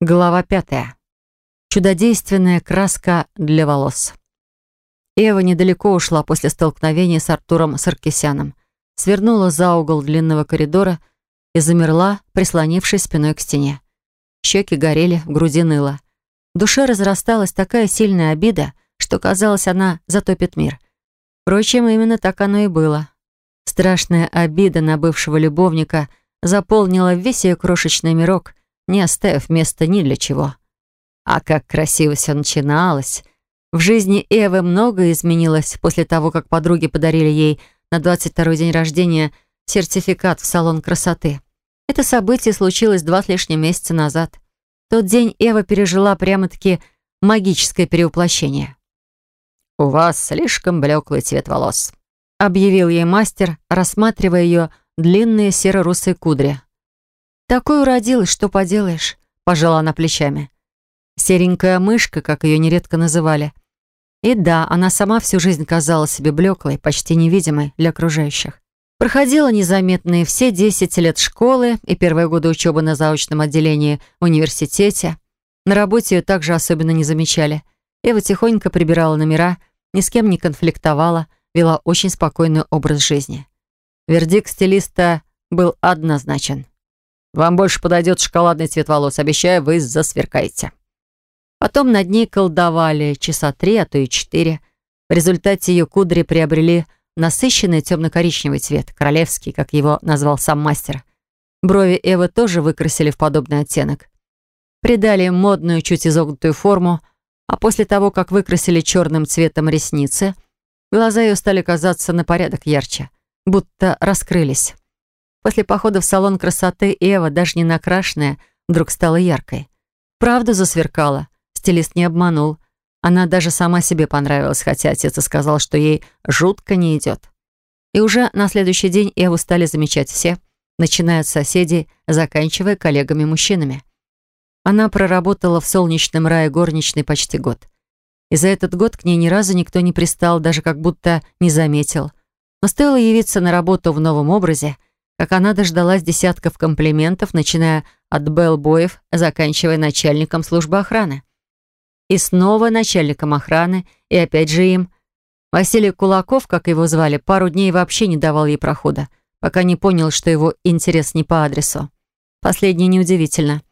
Глава пятая. Чудодейственная краска для волос. Эва недалеко ушла после столкновения с Артуром Саркисяном, свернула за угол длинного коридора и замерла, прислонившись спиной к стене. Щеки горели, в груди ныло. В душе разрасталась такая сильная обида, что, казалось, она затопит мир. Впрочем, именно так оно и было. Страшная обида на бывшего любовника заполнила весь ее крошечный мирок — не оставив места ни для чего. А как красиво все начиналось. В жизни Эвы многое изменилось после того, как подруги подарили ей на 22-й день рождения сертификат в салон красоты. Это событие случилось два с лишним месяца назад. В тот день Эва пережила прямо-таки магическое перевоплощение. «У вас слишком блеклый цвет волос», — объявил ей мастер, рассматривая ее длинные серо-русые кудри. «Такой уродилась, что поделаешь», — пожала она плечами. «Серенькая мышка», как ее нередко называли. И да, она сама всю жизнь казалась себе блеклой, почти невидимой для окружающих. Проходила незаметные все 10 лет школы и первые годы учебы на заочном отделении в университете. На работе ее также особенно не замечали. Эва тихонько прибирала номера, ни с кем не конфликтовала, вела очень спокойный образ жизни. Вердикт стилиста был однозначен. Вам больше подойдет шоколадный цвет волос. Обещаю, вы засверкаете». Потом над ней колдовали часа три, а то и четыре. В результате ее кудри приобрели насыщенный темно-коричневый цвет, королевский, как его назвал сам мастер. Брови Эвы тоже выкрасили в подобный оттенок. Придали модную, чуть изогнутую форму, а после того, как выкрасили черным цветом ресницы, глаза ее стали казаться на порядок ярче, будто раскрылись. После похода в салон красоты Эва, даже не накрашенная, вдруг стала яркой. Правда засверкала. Стилист не обманул. Она даже сама себе понравилась, хотя отец и сказал, что ей жутко не идет. И уже на следующий день Эву стали замечать все, начиная от соседей, заканчивая коллегами-мужчинами. Она проработала в солнечном рае горничной почти год. И за этот год к ней ни разу никто не пристал, даже как будто не заметил. Но стоило явиться на работу в новом образе, как она дождалась десятков комплиментов, начиная от беллбоев, заканчивая начальником службы охраны. И снова начальником охраны, и опять же им. Василий Кулаков, как его звали, пару дней вообще не давал ей прохода, пока не понял, что его интерес не по адресу. Последнее неудивительно.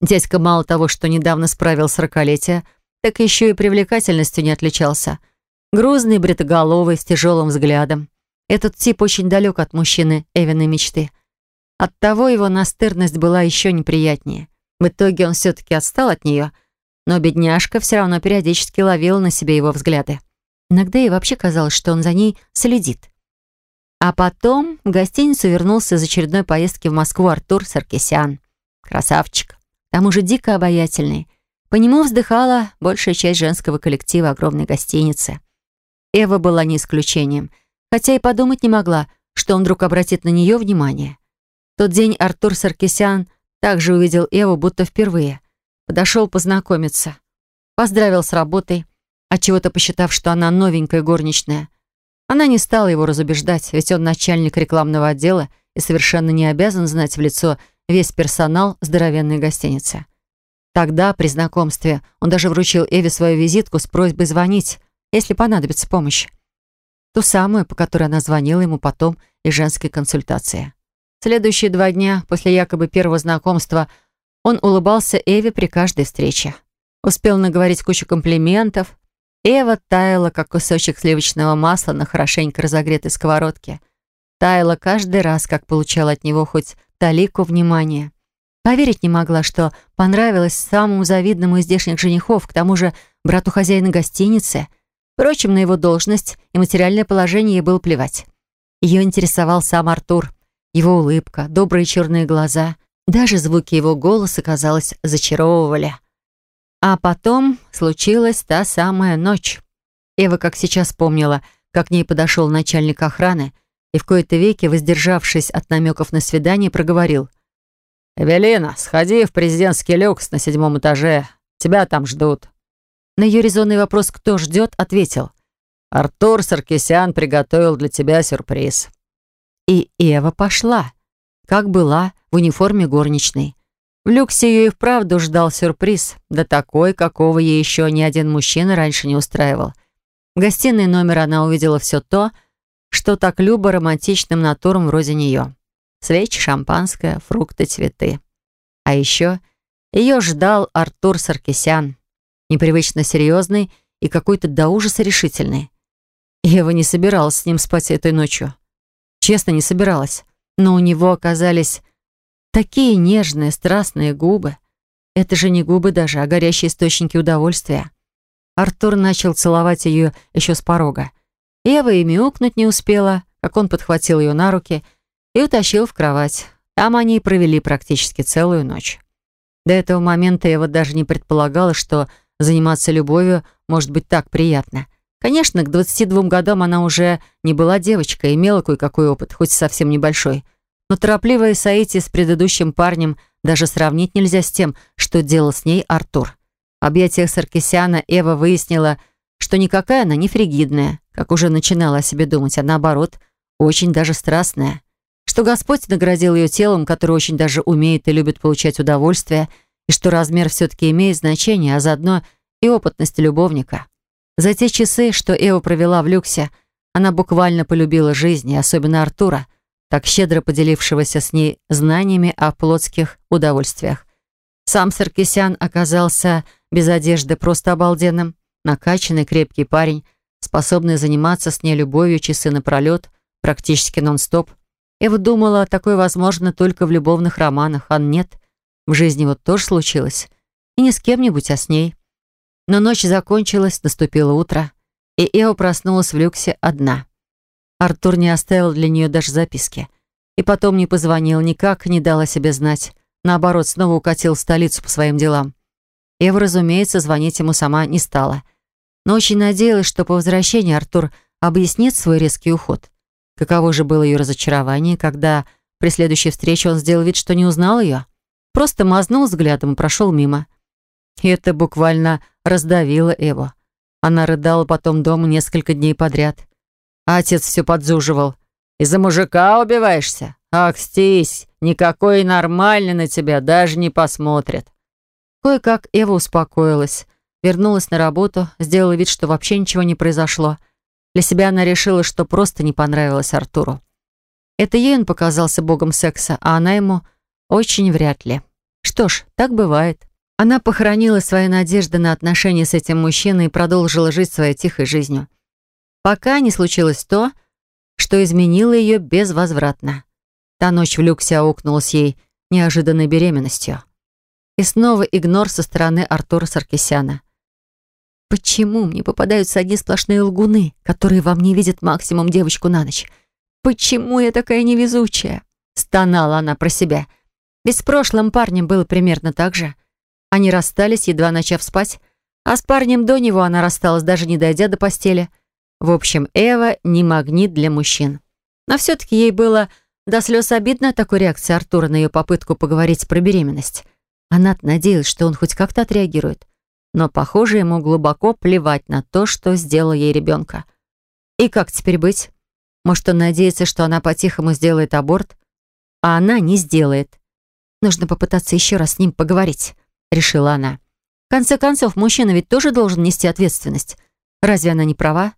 Дядька мало того, что недавно справил сорокалетие, так еще и привлекательностью не отличался. Грузный, бритоголовый, с тяжелым взглядом. Этот тип очень далек от мужчины Эвиной мечты. Оттого его настырность была еще неприятнее. В итоге он все-таки отстал от нее, но бедняжка все равно периодически ловила на себе его взгляды. Иногда ей вообще казалось, что он за ней следит. А потом в гостиницу вернулся из очередной поездки в Москву Артур Саркисян. Красавчик. К тому же дико обаятельный. По нему вздыхала большая часть женского коллектива огромной гостиницы. Эва была не исключением — хотя и подумать не могла, что он вдруг обратит на нее внимание. В тот день Артур Саркисян также увидел Эву будто впервые. Подошел познакомиться. Поздравил с работой, отчего-то посчитав, что она новенькая горничная. Она не стала его разубеждать, ведь он начальник рекламного отдела и совершенно не обязан знать в лицо весь персонал здоровенной гостиницы. Тогда, при знакомстве, он даже вручил Эве свою визитку с просьбой звонить, если понадобится помощь. Ту самую, по которой она звонила ему потом из женской консультации. Следующие два дня после якобы первого знакомства он улыбался Эве при каждой встрече. Успел наговорить кучу комплиментов. Эва таяла, как кусочек сливочного масла на хорошенько разогретой сковородке. Таяла каждый раз, как получала от него хоть талику внимания. Поверить не могла, что понравилось самому завидному из здешних женихов, к тому же брату хозяина гостиницы — Впрочем, на его должность и материальное положение ей было плевать. Ее интересовал сам Артур, его улыбка, добрые черные глаза. Даже звуки его голоса, казалось, зачаровывали. А потом случилась та самая ночь. Эва, как сейчас помнила, как к ней подошел начальник охраны и в кои-то веки, воздержавшись от намеков на свидание, проговорил. «Эвелина, сходи в президентский люкс на седьмом этаже. Тебя там ждут». На ее резонный вопрос «Кто ждет?» ответил. «Артур Саркисян приготовил для тебя сюрприз». И Эва пошла, как была, в униформе горничной. В люксе ее и вправду ждал сюрприз, да такой, какого ей еще ни один мужчина раньше не устраивал. В гостиной номера она увидела все то, что так любо романтичным натурам вроде нее. Свечи, шампанское, фрукты, цветы. А еще ее ждал Артур Саркисян, непривычно серьезный и какой-то до ужаса решительный. Ева не собиралась с ним спать этой ночью. Честно, не собиралась. Но у него оказались такие нежные, страстные губы. Это же не губы даже, а горящие источники удовольствия. Артур начал целовать ее еще с порога. Ева и мяукнуть не успела, как он подхватил ее на руки и утащил в кровать. Там они и провели практически целую ночь. До этого момента Ева даже не предполагала, что заниматься любовью может быть так приятно. Конечно, к 22 годам она уже не была девочкой, имела кое-какой опыт, хоть совсем небольшой. Но торопливое соитие с предыдущим парнем даже сравнить нельзя с тем, что делал с ней Артур. В объятиях Саркисяна Эва выяснила, что никакая она не фригидная, как уже начинала о себе думать, а наоборот, очень даже страстная что Господь наградил ее телом, которое очень даже умеет и любит получать удовольствие, и что размер все-таки имеет значение, а заодно и опытность любовника. За те часы, что Эва провела в люксе, она буквально полюбила жизнь, и особенно Артура, так щедро поделившегося с ней знаниями о плотских удовольствиях. Сам Саркисян оказался без одежды просто обалденным, накачанный крепкий парень, способный заниматься с ней любовью часы напролет, практически нон-стоп. Эва думала, такое возможно только в любовных романах, а нет. В жизни вот тоже случилось. И не с кем-нибудь, а с ней. Но ночь закончилась, наступило утро, и Эва проснулась в люксе одна. Артур не оставил для нее даже записки. И потом не позвонил, никак не дал о себе знать. Наоборот, снова укатил в столицу по своим делам. Эва, разумеется, звонить ему сама не стала. Но очень надеялась, что по возвращении Артур объяснит свой резкий уход. Каково же было ее разочарование, когда при следующей встрече он сделал вид, что не узнал ее. Просто мазнул взглядом и прошел мимо. И это буквально раздавило Эву. Она рыдала потом дома несколько дней подряд. А отец все подзуживал. «Из-за мужика убиваешься? Ах, стись! Никакой нормальный на тебя даже не посмотрит». Кое-как Эва успокоилась, вернулась на работу, сделала вид, что вообще ничего не произошло. Для себя она решила, что просто не понравилась Артуру. Это ей он показался богом секса, а она ему очень вряд ли. Что ж, так бывает. Она похоронила свои надежды на отношения с этим мужчиной и продолжила жить своей тихой жизнью. Пока не случилось то, что изменило ее безвозвратно. Та ночь в люксе аукнулась ей неожиданной беременностью. И снова игнор со стороны Артура Саркисяна. Почему мне попадаются одни сплошные лгуны, которые во мне видят максимум девочку на ночь? Почему я такая невезучая? Стонала она про себя. Ведь с прошлым парнем было примерно так же. Они расстались, едва начав спать, а с парнем до него она рассталась, даже не дойдя до постели. В общем, Эва не магнит для мужчин. Но все-таки ей было до слез обидно такой реакции Артура на ее попытку поговорить про беременность. Она надеялась, что он хоть как-то отреагирует но, похоже, ему глубоко плевать на то, что сделал ей ребенка. И как теперь быть? Может, он надеется, что она по-тихому сделает аборт? А она не сделает. Нужно попытаться еще раз с ним поговорить, решила она. В конце концов, мужчина ведь тоже должен нести ответственность. Разве она не права?